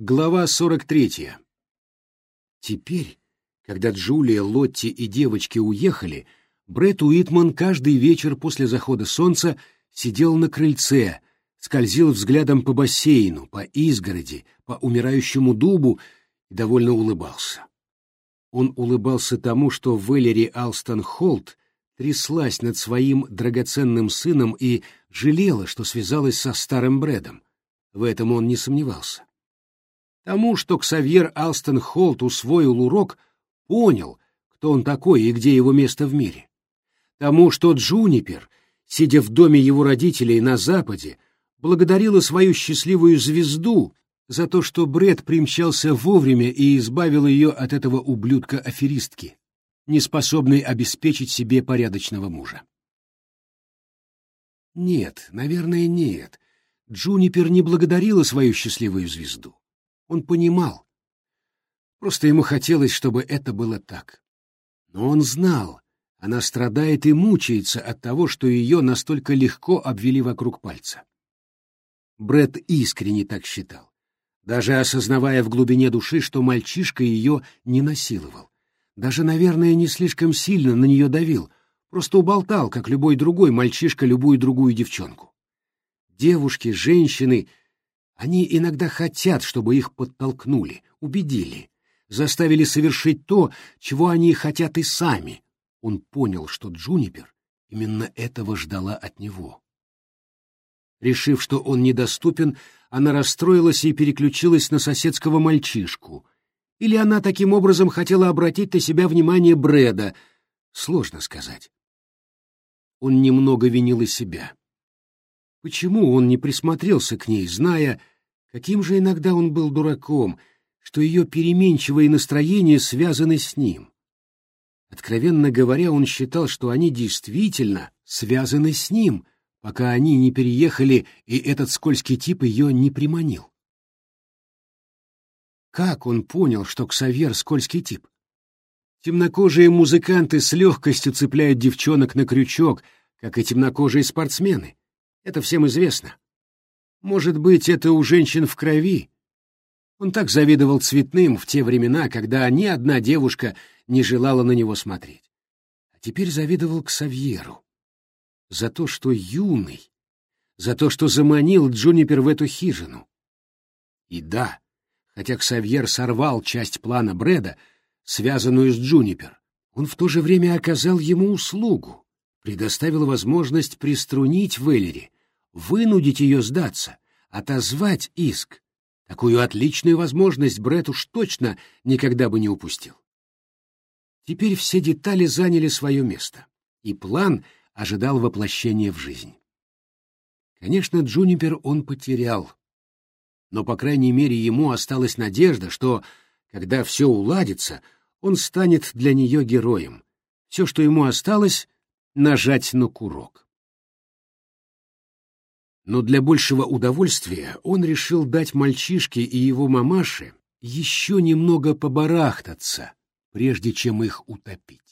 Глава 43. Теперь, когда Джулия, Лотти и девочки уехали, Брэд Уитман каждый вечер после захода солнца сидел на крыльце, скользил взглядом по бассейну, по изгороди, по умирающему дубу и довольно улыбался. Он улыбался тому, что Вэлери Алстон Холт тряслась над своим драгоценным сыном и жалела, что связалась со старым Брэдом. В этом он не сомневался. Тому, что Ксавьер Алстон Холт усвоил урок, понял, кто он такой и где его место в мире. Тому, что Джунипер, сидя в доме его родителей на Западе, благодарила свою счастливую звезду за то, что Бред примчался вовремя и избавил ее от этого ублюдка-аферистки, неспособной обеспечить себе порядочного мужа. Нет, наверное, нет. Джунипер не благодарила свою счастливую звезду. Он понимал. Просто ему хотелось, чтобы это было так. Но он знал, она страдает и мучается от того, что ее настолько легко обвели вокруг пальца. Бред искренне так считал, даже осознавая в глубине души, что мальчишка ее не насиловал. Даже, наверное, не слишком сильно на нее давил, просто уболтал, как любой другой мальчишка любую другую девчонку. Девушки, женщины они иногда хотят, чтобы их подтолкнули, убедили, заставили совершить то, чего они хотят и сами. Он понял, что Джунипер именно этого ждала от него. Решив, что он недоступен, она расстроилась и переключилась на соседского мальчишку. Или она таким образом хотела обратить на себя внимание Брэда. Сложно сказать. Он немного винил и себя. Почему он не присмотрелся к ней, зная, каким же иногда он был дураком, что ее переменчивые настроения связаны с ним? Откровенно говоря, он считал, что они действительно связаны с ним, пока они не переехали, и этот скользкий тип ее не приманил. Как он понял, что Ксавьер — скользкий тип? Темнокожие музыканты с легкостью цепляют девчонок на крючок, как и темнокожие спортсмены. Это всем известно. Может быть, это у женщин в крови. Он так завидовал цветным в те времена, когда ни одна девушка не желала на него смотреть. А теперь завидовал к Савьеру. За то, что юный, за то, что заманил Джунипер в эту хижину. И да, хотя Ксавьер сорвал часть плана Брэда, связанную с Джунипер, он в то же время оказал ему услугу, предоставил возможность приструнить Веллери, вынудить ее сдаться, отозвать иск. Такую отличную возможность Бред уж точно никогда бы не упустил. Теперь все детали заняли свое место, и план ожидал воплощения в жизнь. Конечно, Джунипер он потерял, но, по крайней мере, ему осталась надежда, что, когда все уладится, он станет для нее героем. Все, что ему осталось — нажать на курок но для большего удовольствия он решил дать мальчишке и его мамаше еще немного побарахтаться, прежде чем их утопить.